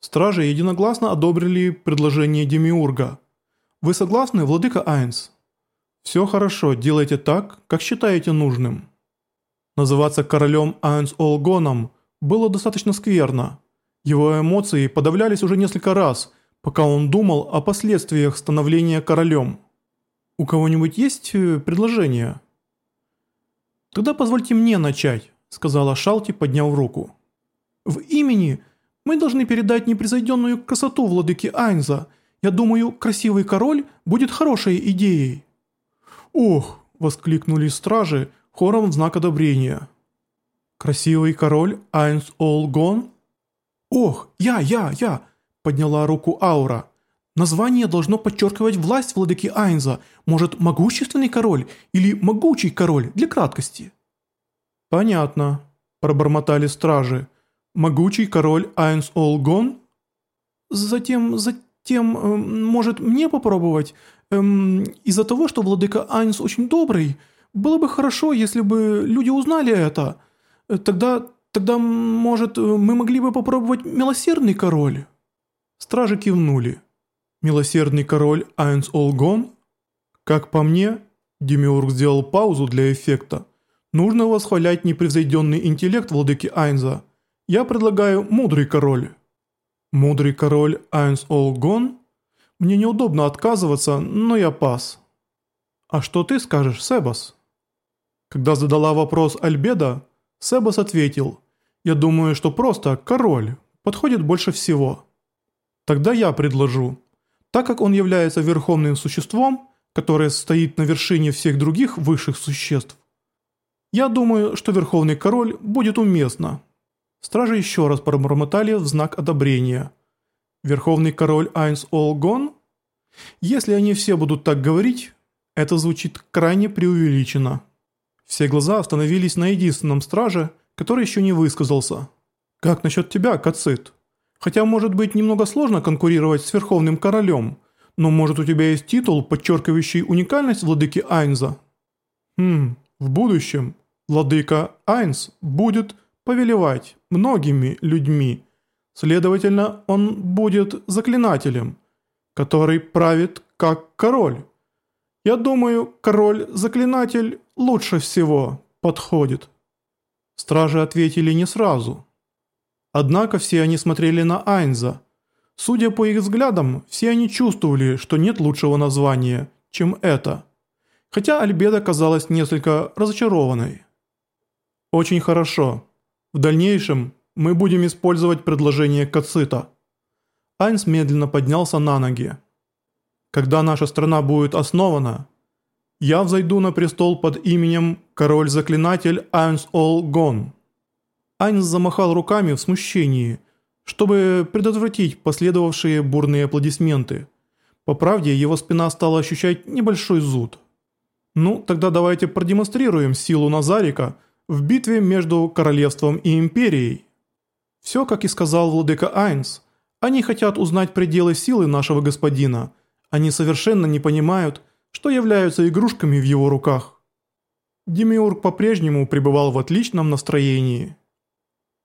Стражи единогласно одобрили предложение Демиурга. Вы согласны, владыка Айнс? Все хорошо, делайте так, как считаете нужным. Называться королем Айнс Олгоном было достаточно скверно. Его эмоции подавлялись уже несколько раз, пока он думал о последствиях становления королем. У кого-нибудь есть э, предложение? Тогда позвольте мне начать, сказала Шалти, подняв руку. В имени мы должны передать непревзойденную красоту владыки Айнза. Я думаю, красивый король будет хорошей идеей». «Ох!» – воскликнули стражи хором в знак одобрения. «Красивый король Айнс Олгон?» «Ох, я, я, я!» – подняла руку Аура. «Название должно подчеркивать власть владыки Айнза. Может, могущественный король или могучий король для краткости?» «Понятно», – пробормотали стражи могучий король Айнс Олгон? Затем, затем, э, может мне попробовать? Эм, из-за того, что владыка Айнс очень добрый, было бы хорошо, если бы люди узнали это. Э, тогда, тогда, может, э, мы могли бы попробовать милосердный король?» Стражи кивнули. «Милосердный король Айнс Олгон?» «Как по мне...» Демиург сделал паузу для эффекта. «Нужно восхвалять непревзойденный интеллект владыки Айнза». Я предлагаю мудрый король». «Мудрый король Айнс Олгон? Мне неудобно отказываться, но я пас». «А что ты скажешь, Себас?» Когда задала вопрос Альбеда, Себас ответил, «Я думаю, что просто король подходит больше всего». «Тогда я предложу. Так как он является верховным существом, которое стоит на вершине всех других высших существ, я думаю, что верховный король будет уместно». Стражи еще раз пробормотали в знак одобрения. Верховный король Айнс Олгон? Если они все будут так говорить, это звучит крайне преувеличенно. Все глаза остановились на единственном страже, который еще не высказался. «Как насчет тебя, Кацит? Хотя, может быть, немного сложно конкурировать с Верховным Королем, но может у тебя есть титул, подчеркивающий уникальность владыки Айнза?» «Хм, в будущем владыка Айнс будет повелевать многими людьми. Следовательно, он будет заклинателем, который правит как король. Я думаю, король-заклинатель лучше всего подходит. Стражи ответили не сразу. Однако все они смотрели на Айнза. Судя по их взглядам, все они чувствовали, что нет лучшего названия, чем это. Хотя Альбеда казалась несколько разочарованной. «Очень хорошо. В дальнейшем мы будем использовать предложение Кацита. Айнс медленно поднялся на ноги. Когда наша страна будет основана, я взойду на престол под именем король-заклинатель Айнс Ол Гон. Айнс замахал руками в смущении, чтобы предотвратить последовавшие бурные аплодисменты. По правде, его спина стала ощущать небольшой зуд. Ну, тогда давайте продемонстрируем силу Назарика – в битве между королевством и империей. Все, как и сказал владыка Айнс, они хотят узнать пределы силы нашего господина. Они совершенно не понимают, что являются игрушками в его руках. Демиург по-прежнему пребывал в отличном настроении.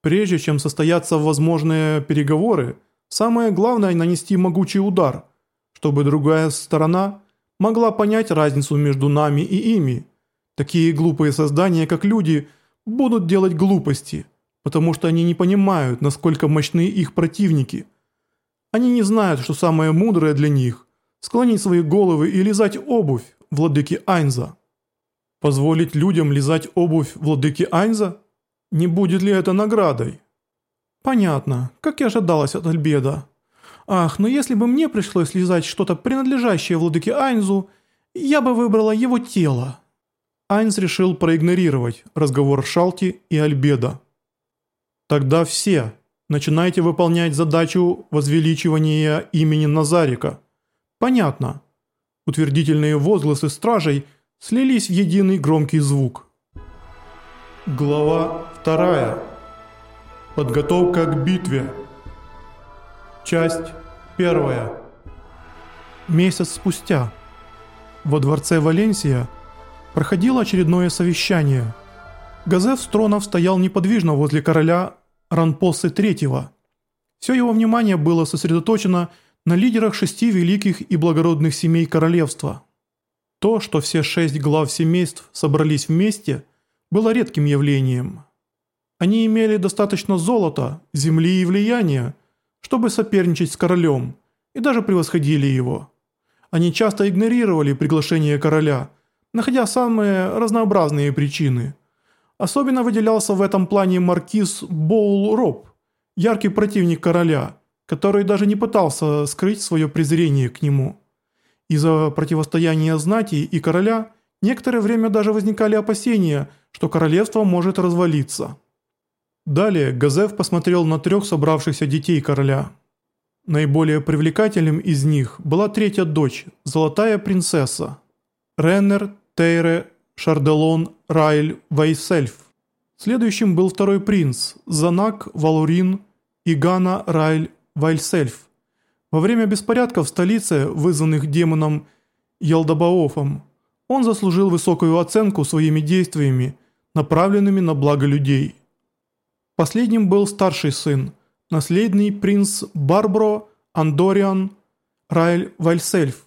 Прежде чем состояться возможные переговоры, самое главное нанести могучий удар, чтобы другая сторона могла понять разницу между нами и ими – Такие глупые создания, как люди, будут делать глупости, потому что они не понимают, насколько мощны их противники. Они не знают, что самое мудрое для них – склонить свои головы и лизать обувь владыки Айнза. Позволить людям лизать обувь владыки Айнза? Не будет ли это наградой? Понятно, как и ожидалось от Альбеда. Ах, но если бы мне пришлось лизать что-то принадлежащее владыке Айнзу, я бы выбрала его тело. Айнс решил проигнорировать разговор Шалти и Альбеда. «Тогда все начинайте выполнять задачу возвеличивания имени Назарика. Понятно». Утвердительные возгласы стражей слились в единый громкий звук. Глава 2. Подготовка к битве. Часть 1. Месяц спустя. Во дворце Валенсия – проходило очередное совещание. Газеф Стронов стоял неподвижно возле короля Ранпосы III. Все его внимание было сосредоточено на лидерах шести великих и благородных семей королевства. То, что все шесть глав семейств собрались вместе, было редким явлением. Они имели достаточно золота, земли и влияния, чтобы соперничать с королем, и даже превосходили его. Они часто игнорировали приглашение короля, находя самые разнообразные причины. Особенно выделялся в этом плане маркиз Боул Роб, яркий противник короля, который даже не пытался скрыть свое презрение к нему. Из-за противостояния знати и короля некоторое время даже возникали опасения, что королевство может развалиться. Далее Газев посмотрел на трех собравшихся детей короля. Наиболее привлекательным из них была третья дочь, золотая принцесса. Реннер, Тейре, Шарделон, Райль, Вейсельф. Следующим был второй принц, Занак, Валурин, Игана, Райль, Вайсельф. Во время беспорядков в столице, вызванных демоном Ялдабаофом, он заслужил высокую оценку своими действиями, направленными на благо людей. Последним был старший сын, наследный принц Барбро Андориан Райль Вальсельф.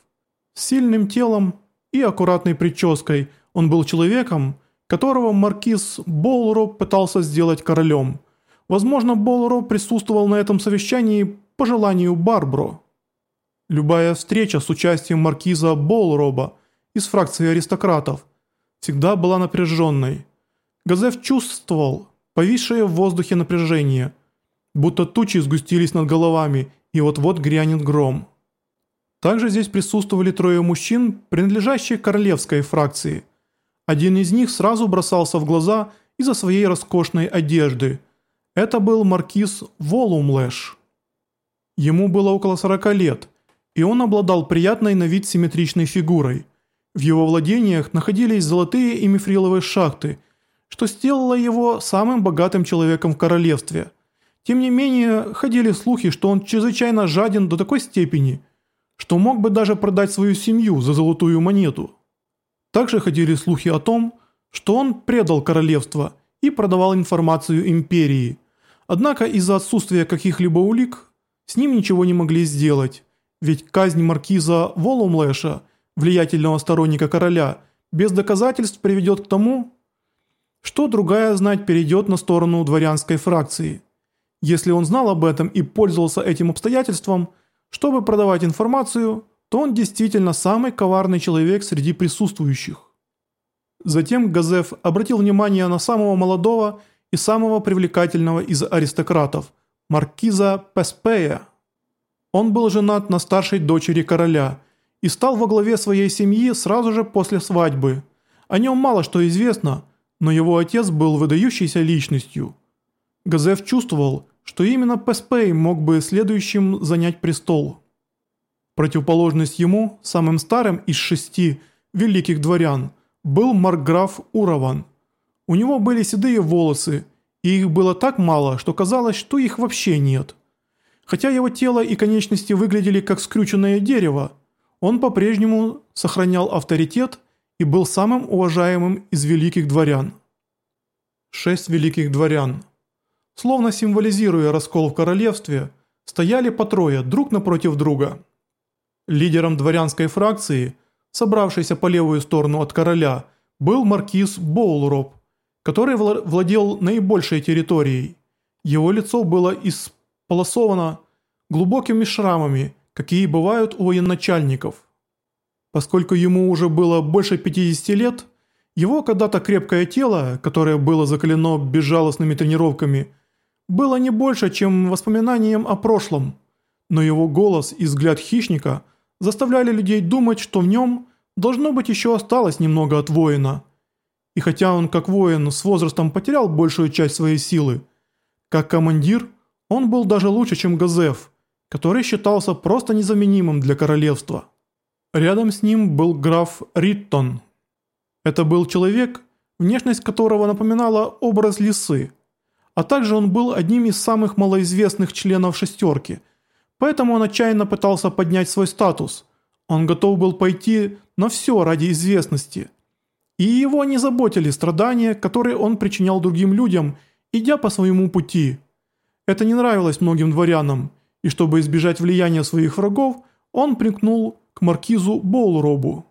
С сильным телом и аккуратной прической он был человеком, которого маркиз Болро пытался сделать королем. Возможно, Болро присутствовал на этом совещании по желанию Барбро. Любая встреча с участием маркиза Болроба из фракции аристократов всегда была напряженной. Газев чувствовал повисшее в воздухе напряжение, будто тучи сгустились над головами и вот-вот грянет гром. Также здесь присутствовали трое мужчин, принадлежащих королевской фракции. Один из них сразу бросался в глаза из-за своей роскошной одежды. Это был маркиз Волумлэш. Ему было около 40 лет – и он обладал приятной на вид симметричной фигурой. В его владениях находились золотые и мифриловые шахты, что сделало его самым богатым человеком в королевстве. Тем не менее, ходили слухи, что он чрезвычайно жаден до такой степени, что мог бы даже продать свою семью за золотую монету. Также ходили слухи о том, что он предал королевство и продавал информацию империи. Однако из-за отсутствия каких-либо улик с ним ничего не могли сделать. Ведь казнь маркиза Волумлэша, влиятельного сторонника короля, без доказательств приведет к тому, что другая знать перейдет на сторону дворянской фракции. Если он знал об этом и пользовался этим обстоятельством, чтобы продавать информацию, то он действительно самый коварный человек среди присутствующих. Затем Газеф обратил внимание на самого молодого и самого привлекательного из аристократов – маркиза Песпея. Он был женат на старшей дочери короля и стал во главе своей семьи сразу же после свадьбы. О нем мало что известно, но его отец был выдающейся личностью. Газеф чувствовал, что именно Песпей мог бы следующим занять престол. Противоположность ему, самым старым из шести великих дворян, был маркграф Урован. У него были седые волосы, и их было так мало, что казалось, что их вообще нет. Хотя его тело и конечности выглядели как скрюченное дерево, он по-прежнему сохранял авторитет и был самым уважаемым из великих дворян. Шесть великих дворян. Словно символизируя раскол в королевстве, стояли по трое друг напротив друга. Лидером дворянской фракции, собравшейся по левую сторону от короля, был маркиз Боулроп, который владел наибольшей территорией. Его лицо было из полосована глубокими шрамами, какие бывают у военачальников. Поскольку ему уже было больше 50 лет, его когда-то крепкое тело, которое было закалено безжалостными тренировками, было не больше, чем воспоминанием о прошлом, но его голос и взгляд хищника заставляли людей думать, что в нем должно быть еще осталось немного от воина. И хотя он как воин с возрастом потерял большую часть своей силы, как командир – он был даже лучше, чем Газеф, который считался просто незаменимым для королевства. Рядом с ним был граф Риттон. Это был человек, внешность которого напоминала образ лисы, а также он был одним из самых малоизвестных членов «шестерки», поэтому он отчаянно пытался поднять свой статус. Он готов был пойти на все ради известности. И его не заботили страдания, которые он причинял другим людям, идя по своему пути – Это не нравилось многим дворянам, и чтобы избежать влияния своих врагов, он прикнул к маркизу Боулробу.